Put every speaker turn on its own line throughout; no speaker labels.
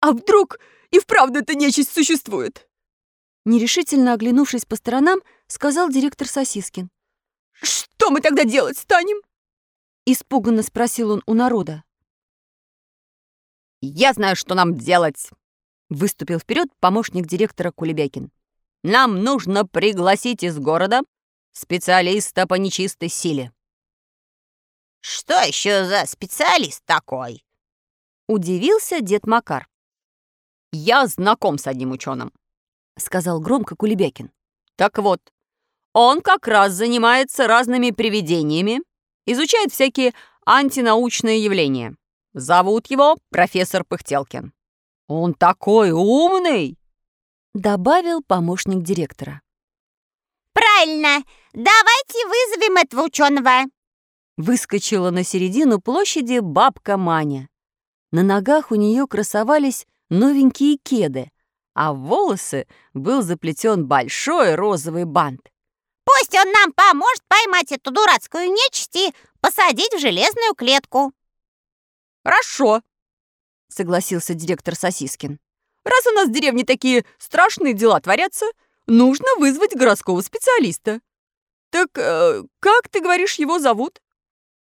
А вдруг и вправду эта нечисть существует?
Нерешительно оглянувшись по сторонам, сказал директор Сосискин.
Что мы тогда делать станем?
Испуганно спросил он у народа.
«Я знаю, что нам делать!» Выступил вперед помощник директора Кулебякин. «Нам нужно пригласить из города специалиста по нечистой силе».
«Что еще за специалист такой?»
Удивился дед Макар.
«Я знаком с одним ученым», —
сказал громко Кулебякин.
«Так вот, он как раз занимается разными привидениями, изучает всякие антинаучные явления. Зовут его профессор Пыхтелкин. Он такой умный!»
Добавил помощник директора.
«Правильно! Давайте вызовем этого ученого!»
Выскочила на середину площади бабка Маня. На ногах у нее красовались новенькие кеды, а в волосы был заплетен большой розовый бант.
«Пусть он нам поможет поймать эту дурацкую нечисть и посадить в железную клетку!»
«Хорошо!»
— согласился директор Сосискин.
«Раз у нас в деревне такие страшные дела творятся, нужно вызвать городского специалиста. Так э, как, ты говоришь, его зовут?»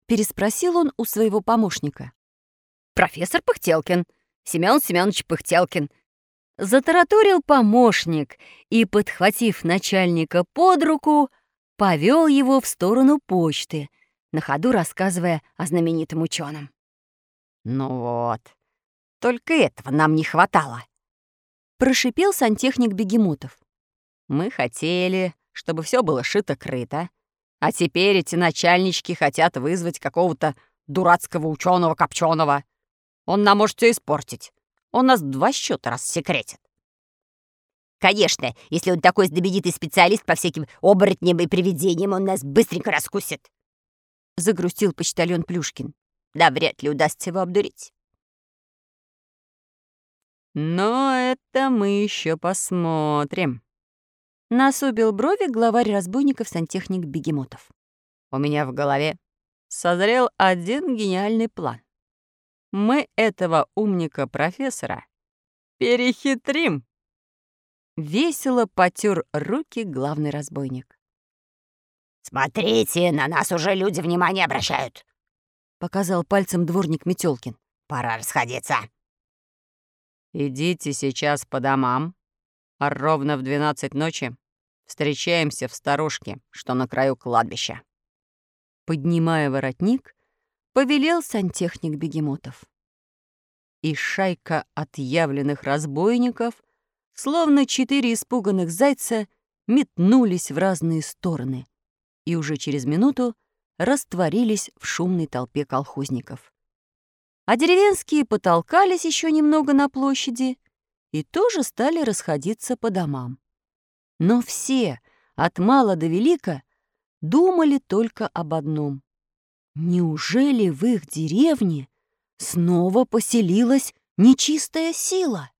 Переспросил он у своего помощника.
«Профессор Пыхтелкин, Семен Семенович Пыхтелкин».
Затараторил помощник и, подхватив начальника под руку, повел его в сторону почты, на ходу рассказывая о знаменитом ученом.
«Ну вот, только этого нам не хватало», —
прошипел сантехник Бегемотов.
«Мы хотели, чтобы все было шито-крыто, а теперь эти начальнички хотят вызвать какого-то дурацкого ученого копченого. Он нам может все испортить. Он нас два счета рассекретит».
«Конечно, если он такой знаменитый специалист по всяким оборотням и привидениям, он нас быстренько раскусит», — загрустил почтальон Плюшкин. «Да вряд ли удастся его обдурить».
«Но это мы еще посмотрим», —
насупил брови главарь разбойников сантехник Бегемотов.
«У меня в голове созрел один гениальный план. Мы этого умника-профессора перехитрим!» Весело потер руки главный разбойник.
«Смотрите, на нас уже люди внимание обращают!»
— показал пальцем дворник Метелкин.
«Пора расходиться!»
«Идите сейчас по домам, а ровно в двенадцать ночи встречаемся в сторожке, что на краю кладбища».
Поднимая воротник, повелел сантехник Бегемотов. И шайка отъявленных разбойников, словно четыре испуганных зайца, метнулись в разные стороны и уже через минуту растворились в шумной толпе колхозников а деревенские потолкались еще немного на площади и тоже стали расходиться по домам. Но все, от мала до велика, думали только об одном. Неужели в их деревне снова поселилась нечистая сила?